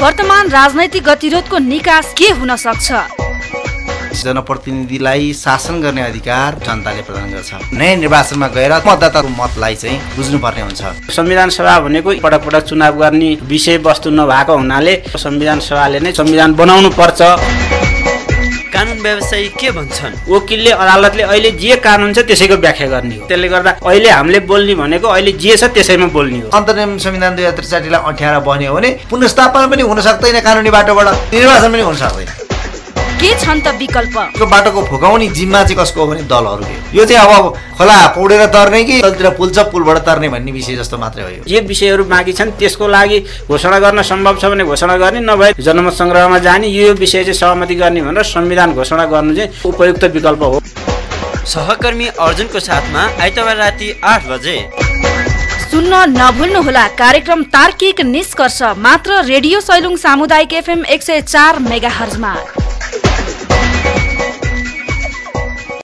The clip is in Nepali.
वर्तमान राजनैतिक गतिरोधको निकास के हुन सक्छ? जनप्रतिनिधिलाई शासन गर्ने अधिकार जनताले प्रदान गर्छ। नयाँ निर्वाचनमा गएर मतदाताको मतलाई चाहिँ बुझ्नुपर्ने हुन्छ। संविधान सभा भनेको पटक पटक चुनाव गर्ने विषयवस्तु नभएको हुनाले संविधान सभाले नै संविधान बनाउनु पर्छ कानुन व्यवसायी के भन्छन्? वकिलले अदालतले अहिले जे कानुन छ त्यसैको व्याख्या गर्ने हो। त्यसले गर्दा अहिले हामीले बोल्ने भनेको अहिले जे छ त्यसैमा बोल्ने हो। अन्तरिम संविधान दुई हजार त्रिसाठीलाई अठ्याएर बन्यो भने पुनस्थापना पनि हुन सक्दैन कानुनी बाटोबाट। निर्वाचन पनि हुन सक्दैन। के छन् त विकल्प? यो बाटोको फुकाउने जिम्मा चाहिँ कसको हो भने दलहरूको यो चाहिँ अब खोला पौडेर तर्ने कि तलतिर पुल छ पुलबाट तर्ने भन्ने विषय जस्तो मात्रै हो यो। जे विषयहरू बाँकी छन् त्यसको लागि घोषणा गर्न सम्भव छ भने घोषणा गर्ने नभए जनमत सङ्ग्रहमा जाने यो विषय चाहिँ सहमति गर्ने भनेर संविधान घोषणा गर्नु चाहिँ उपयुक्त विकल्प हो। सहकर्मी अर्जुनको साथमा आइतबार राति आठ बजे। सुन्न नभुल्नुहोला कार्यक्रम तार्किक निष्कर्ष मात्र रेडियो सैलुङ सामुदायिक एफएम एक सय चार मेगा हर्जमा Thank you.